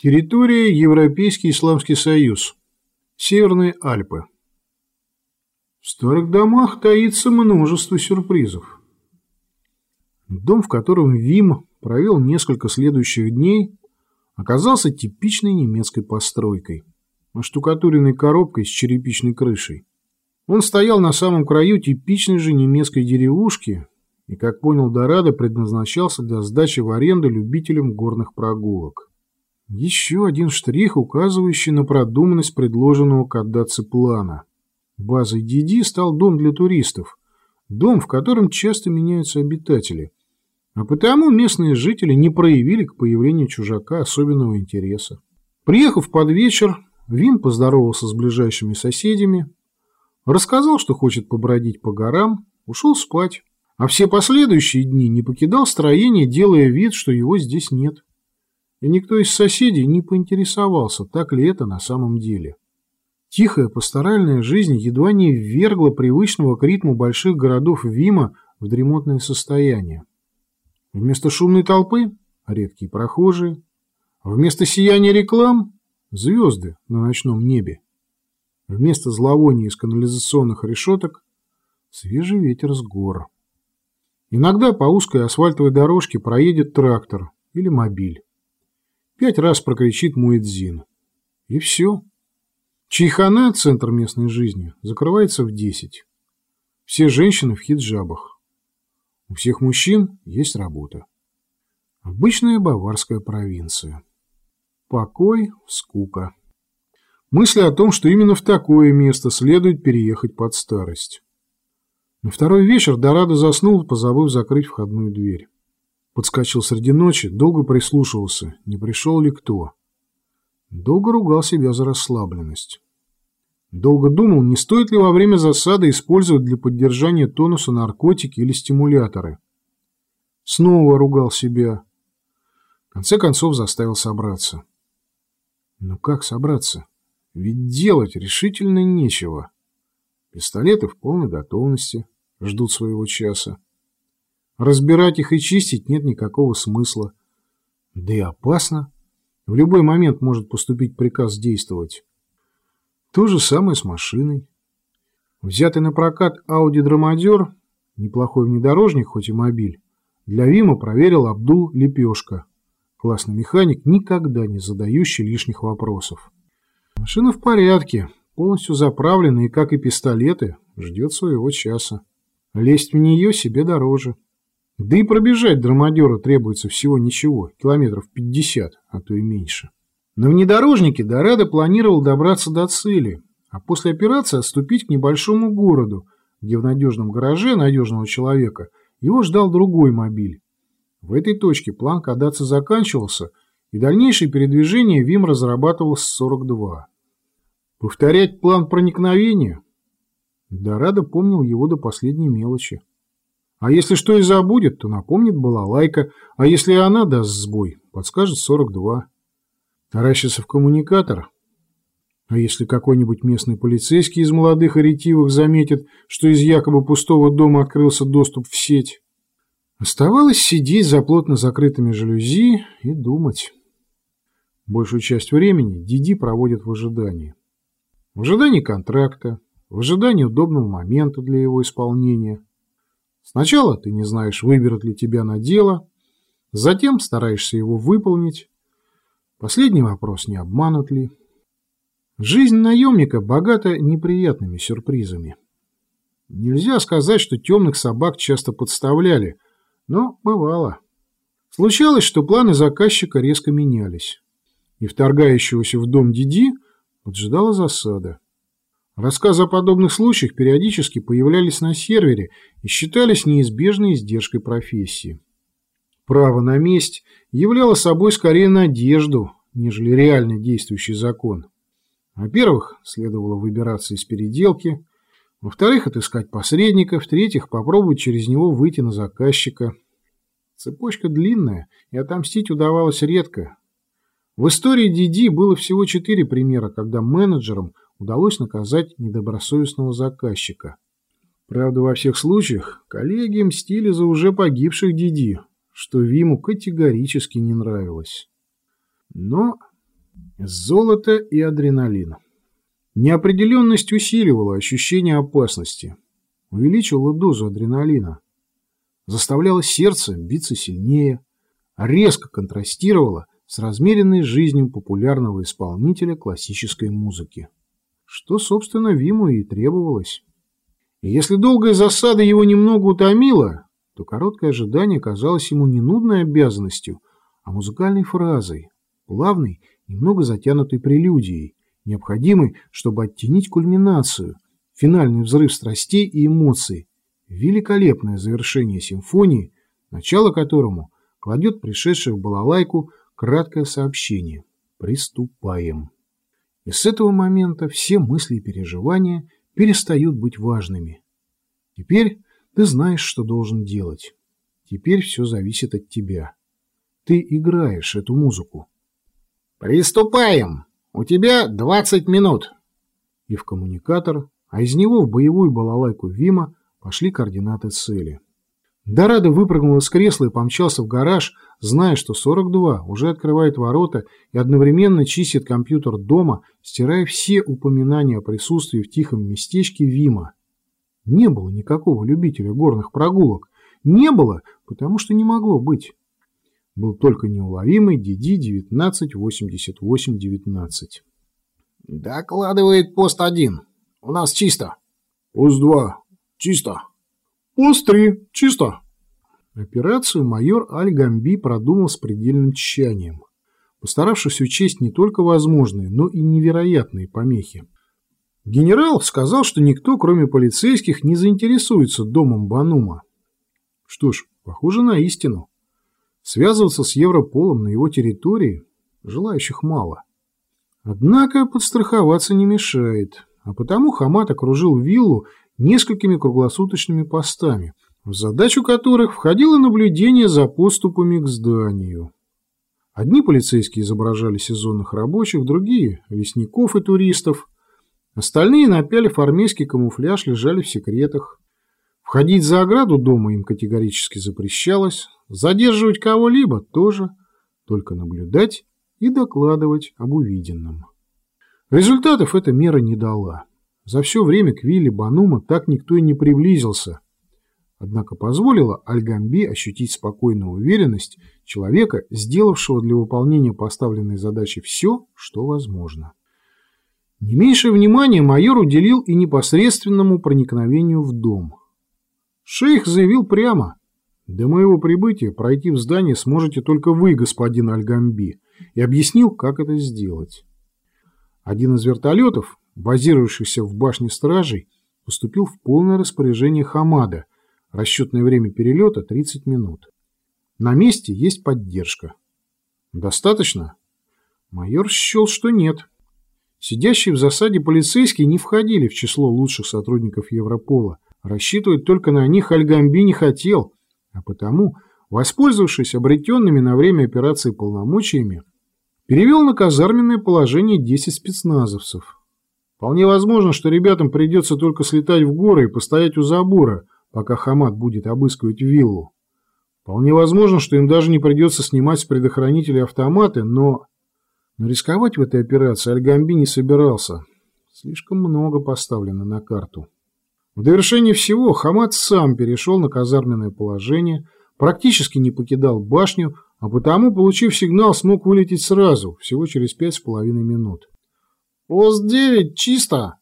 Территория Европейский Исламский Союз. Северные Альпы. В старых домах таится множество сюрпризов. Дом, в котором Вим провел несколько следующих дней, оказался типичной немецкой постройкой, оштукатуренной коробкой с черепичной крышей. Он стоял на самом краю типичной же немецкой деревушки и, как понял Дорадо, предназначался для сдачи в аренду любителям горных прогулок. Еще один штрих, указывающий на продуманность предложенного Каддаце плана. Базой Диди стал дом для туристов, дом, в котором часто меняются обитатели, а потому местные жители не проявили к появлению чужака особенного интереса. Приехав под вечер, Вим поздоровался с ближайшими соседями, рассказал, что хочет побродить по горам, ушел спать, а все последующие дни не покидал строение, делая вид, что его здесь нет и никто из соседей не поинтересовался, так ли это на самом деле. Тихая пасторальная жизнь едва не ввергла привычного к ритму больших городов Вима в дремотное состояние. Вместо шумной толпы – редкие прохожие, вместо сияния реклам – звезды на ночном небе, вместо зловония из канализационных решеток – свежий ветер с гор. Иногда по узкой асфальтовой дорожке проедет трактор или мобиль. Пять раз прокричит Муэдзин. И все. Чайхана, центр местной жизни, закрывается в десять. Все женщины в хиджабах. У всех мужчин есть работа. Обычная баварская провинция. Покой, скука. Мысли о том, что именно в такое место следует переехать под старость. На второй вечер Дорадо заснул, позабыв закрыть входную дверь. Подскочил среди ночи, долго прислушивался, не пришел ли кто. Долго ругал себя за расслабленность. Долго думал, не стоит ли во время засады использовать для поддержания тонуса наркотики или стимуляторы. Снова ругал себя. В конце концов заставил собраться. Ну как собраться? Ведь делать решительно нечего. Пистолеты в полной готовности, ждут своего часа. Разбирать их и чистить нет никакого смысла. Да и опасно. В любой момент может поступить приказ действовать. То же самое с машиной. Взятый на прокат Audi Драмадер, неплохой внедорожник, хоть и мобиль, для Вима проверил Абдул Лепешка, классный механик, никогда не задающий лишних вопросов. Машина в порядке, полностью заправлена и, как и пистолеты, ждет своего часа. Лезть в нее себе дороже. Да и пробежать драмадеру требуется всего ничего, километров 50, а то и меньше. На внедорожнике Дорадо планировал добраться до цели, а после операции отступить к небольшому городу, где в надежном гараже надежного человека его ждал другой мобиль. В этой точке план кадаться заканчивался, и дальнейшее передвижение ВИМ разрабатывал с 42. Повторять план проникновения? Дорадо помнил его до последней мелочи. А если что и забудет, то напомнит балалайка, а если она даст сбой, подскажет 42. Таращится в коммуникатор. А если какой-нибудь местный полицейский из молодых и ретивых заметит, что из якобы пустого дома открылся доступ в сеть? Оставалось сидеть за плотно закрытыми жалюзи и думать. Большую часть времени Диди проводит в ожидании. В ожидании контракта, в ожидании удобного момента для его исполнения – Сначала ты не знаешь, выберут ли тебя на дело, затем стараешься его выполнить. Последний вопрос, не обманут ли. Жизнь наемника богата неприятными сюрпризами. Нельзя сказать, что темных собак часто подставляли, но бывало. Случалось, что планы заказчика резко менялись, и вторгающегося в дом Диди поджидала засада. Рассказы о подобных случаях периодически появлялись на сервере и считались неизбежной издержкой профессии. Право на месть являло собой скорее надежду, нежели реально действующий закон. Во-первых, следовало выбираться из переделки, во-вторых, отыскать посредника, в-третьих, попробовать через него выйти на заказчика. Цепочка длинная, и отомстить удавалось редко. В истории Диди было всего четыре примера, когда менеджерам удалось наказать недобросовестного заказчика. Правда, во всех случаях коллеги мстили за уже погибших Диди, что Виму категорически не нравилось. Но Золото и адреналин. Неопределенность усиливала ощущение опасности, увеличивала дозу адреналина, заставляла сердце биться сильнее, резко контрастировала с размеренной жизнью популярного исполнителя классической музыки. Что, собственно, Виму и требовалось. И если долгая засада его немного утомила, то короткое ожидание казалось ему не нудной обязанностью, а музыкальной фразой, плавной, немного затянутой прелюдией, необходимой, чтобы оттенить кульминацию, финальный взрыв страстей и эмоций, великолепное завершение симфонии, начало которому кладет пришедший в балалайку краткое сообщение «Приступаем». И с этого момента все мысли и переживания перестают быть важными. Теперь ты знаешь, что должен делать. Теперь все зависит от тебя. Ты играешь эту музыку. «Приступаем! У тебя 20 минут!» И в коммуникатор, а из него в боевую балалайку Вима пошли координаты цели. Дорадо выпрыгнул из кресла и помчался в гараж, зная, что 42 уже открывает ворота и одновременно чистит компьютер дома, стирая все упоминания о присутствии в тихом местечке Вима. Не было никакого любителя горных прогулок. Не было, потому что не могло быть. Был только неуловимый DD-1988-19. «Докладывает пост один. У нас чисто». «Пост два. Чисто». Пост-3. Чисто. Операцию майор Аль-Гамби продумал с предельным тщанием, постаравшись учесть не только возможные, но и невероятные помехи. Генерал сказал, что никто, кроме полицейских, не заинтересуется домом Банума. Что ж, похоже на истину. Связываться с Европолом на его территории желающих мало. Однако подстраховаться не мешает, а потому Хамат окружил виллу несколькими круглосуточными постами, в задачу которых входило наблюдение за поступами к зданию. Одни полицейские изображали сезонных рабочих, другие – лесников и туристов. Остальные, напялив армейский камуфляж, лежали в секретах. Входить за ограду дома им категорически запрещалось, задерживать кого-либо тоже, только наблюдать и докладывать об увиденном. Результатов эта мера не дала. За все время к вилле Банума так никто и не приблизился. Однако позволило Альгамби ощутить спокойную уверенность человека, сделавшего для выполнения поставленной задачи все, что возможно. Не меньшее внимание майор уделил и непосредственному проникновению в дом. Шейх заявил прямо, «До моего прибытия пройти в здание сможете только вы, господин Альгамби», и объяснил, как это сделать. Один из вертолетов, базирующийся в башне стражей, поступил в полное распоряжение Хамада. Расчетное время перелета 30 минут. На месте есть поддержка. Достаточно? Майор счел, что нет. Сидящие в засаде полицейские не входили в число лучших сотрудников Европола. Рассчитывать только на них Альгамби не хотел, а потому, воспользовавшись обретенными на время операции полномочиями, перевел на казарменное положение 10 спецназовцев. Вполне возможно, что ребятам придется только слетать в горы и постоять у забора, пока Хамад будет обыскивать виллу. Вполне возможно, что им даже не придется снимать с предохранителей автоматы, но... Но рисковать в этой операции Альгамби не собирался. Слишком много поставлено на карту. В довершение всего Хамад сам перешел на казарменное положение, практически не покидал башню, а потому, получив сигнал, смог вылететь сразу, всего через пять с половиной минут. «Пост-9, чисто!»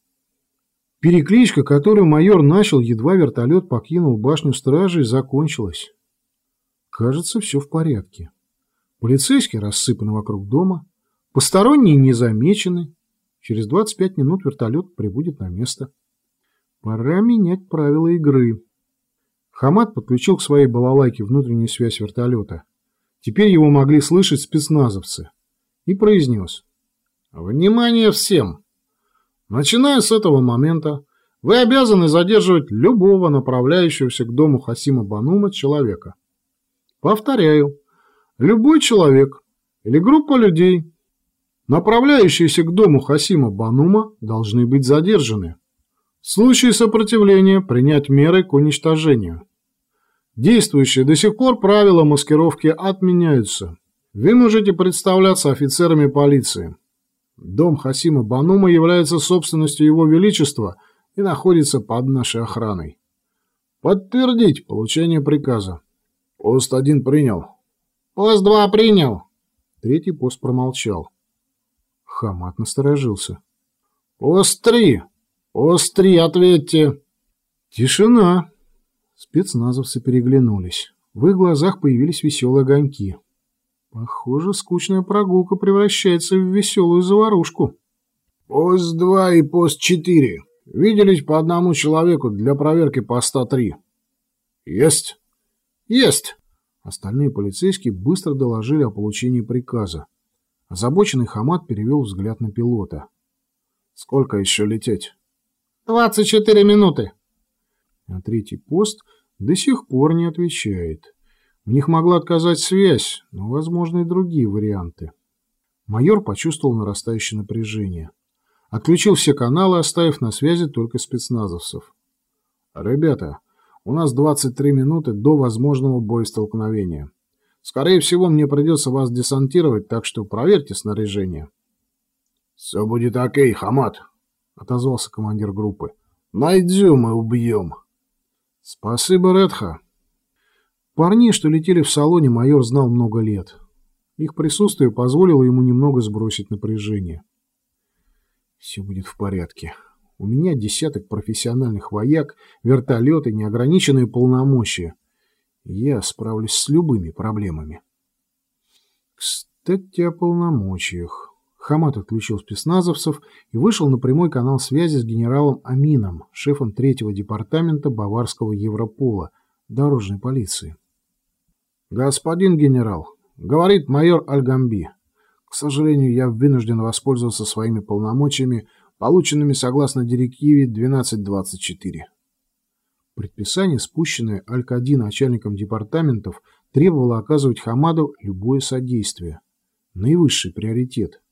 Перекличка, которую майор начал, едва вертолет покинул башню стражи, закончилась. Кажется, все в порядке. Полицейские рассыпаны вокруг дома, посторонние не замечены. Через 25 минут вертолет прибудет на место. Пора менять правила игры. Хамат подключил к своей балалайке внутреннюю связь вертолета. Теперь его могли слышать спецназовцы. И произнес. Внимание всем! Начиная с этого момента, вы обязаны задерживать любого направляющегося к дому Хасима Банума человека. Повторяю, любой человек или группа людей, направляющиеся к дому Хасима Банума, должны быть задержаны. В случае сопротивления принять меры к уничтожению. Действующие до сих пор правила маскировки отменяются. Вы можете представляться офицерами полиции. Дом Хасима Банума является собственностью Его Величества и находится под нашей охраной. Подтвердить получение приказа. Пост один принял. Пост два принял. Третий пост промолчал. Хамат насторожился. Пост три. Пост три, ответьте. Тишина. Спецназовцы переглянулись. В их глазах появились веселые огоньки. Похоже, скучная прогулка превращается в веселую заварушку. Пост два и пост четыре. Виделись по одному человеку для проверки поста три. Есть. Есть. Остальные полицейские быстро доложили о получении приказа. Озабоченный Хамат перевел взгляд на пилота. «Сколько еще лететь?» «Двадцать четыре минуты». А третий пост до сих пор не отвечает. В них могла отказать связь, но возможны и другие варианты. Майор почувствовал нарастающее напряжение. Отключил все каналы, оставив на связи только спецназовцев. «Ребята, у нас 23 минуты до возможного боестолкновения. Скорее всего, мне придется вас десантировать, так что проверьте снаряжение». «Все будет окей, Хамат», — отозвался командир группы. «Найдем и убьем». «Спасибо, Редха», Парней, что летели в салоне, майор знал много лет. Их присутствие позволило ему немного сбросить напряжение. Все будет в порядке. У меня десяток профессиональных вояк, вертолеты, неограниченные полномочия. Я справлюсь с любыми проблемами. Кстати, о полномочиях. Хамат отключил спецназовцев и вышел на прямой канал связи с генералом Амином, шефом третьего департамента Баварского Европола, дорожной полиции. «Господин генерал», — говорит майор Альгамби, — «к сожалению, я вынужден воспользоваться своими полномочиями, полученными согласно директиве 1224». Предписание, спущенное Аль-Кади начальником департаментов, требовало оказывать Хамаду любое содействие. Наивысший приоритет.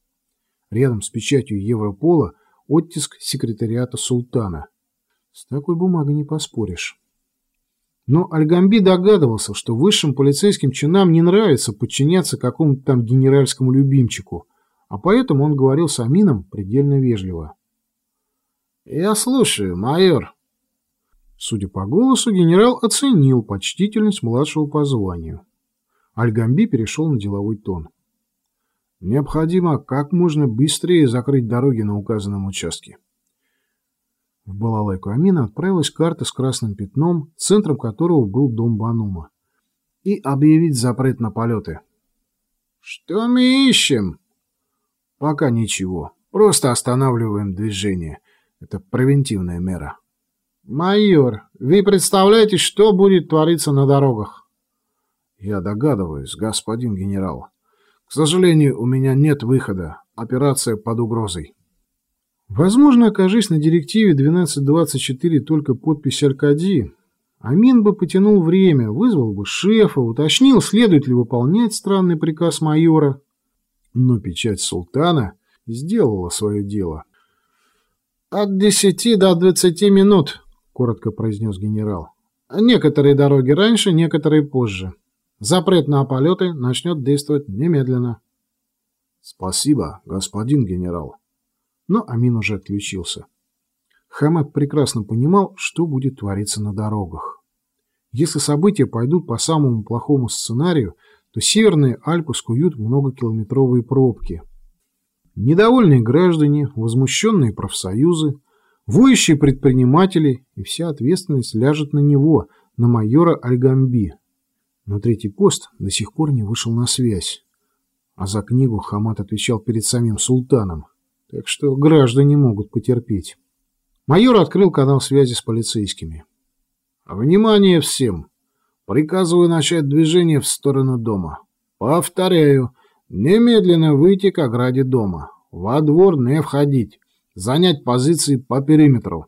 Рядом с печатью Европола оттиск секретариата султана. С такой бумагой не поспоришь. Но Альгамби догадывался, что высшим полицейским чинам не нравится подчиняться какому-то там генеральскому любимчику, а поэтому он говорил с Амином предельно вежливо. «Я слушаю, майор». Судя по голосу, генерал оценил почтительность младшего по званию. Альгамби перешел на деловой тон. «Необходимо как можно быстрее закрыть дороги на указанном участке. В балалайку Амина отправилась карта с красным пятном, центром которого был дом Банума. И объявить запрет на полеты. «Что мы ищем?» «Пока ничего. Просто останавливаем движение. Это превентивная мера». «Майор, вы представляете, что будет твориться на дорогах?» «Я догадываюсь, господин генерал. К сожалению, у меня нет выхода. Операция под угрозой». Возможно, окажись на директиве 1224 только подпись Аркадии, Амин бы потянул время, вызвал бы шефа, уточнил, следует ли выполнять странный приказ майора. Но печать султана сделала свое дело. «От десяти до двадцати минут», — коротко произнес генерал. «Некоторые дороги раньше, некоторые позже. Запрет на полеты начнет действовать немедленно». «Спасибо, господин генерал», но Амин уже отключился. Хамад прекрасно понимал, что будет твориться на дорогах. Если события пойдут по самому плохому сценарию, то северные Альпы скуют многокилометровые пробки. Недовольные граждане, возмущенные профсоюзы, воющие предприниматели, и вся ответственность ляжет на него, на майора Альгамби. Но третий пост до сих пор не вышел на связь. А за книгу Хамад отвечал перед самим султаном так что граждане могут потерпеть. Майор открыл канал связи с полицейскими. «Внимание всем! Приказываю начать движение в сторону дома. Повторяю, немедленно выйти к ограде дома. Во двор не входить. Занять позиции по периметру.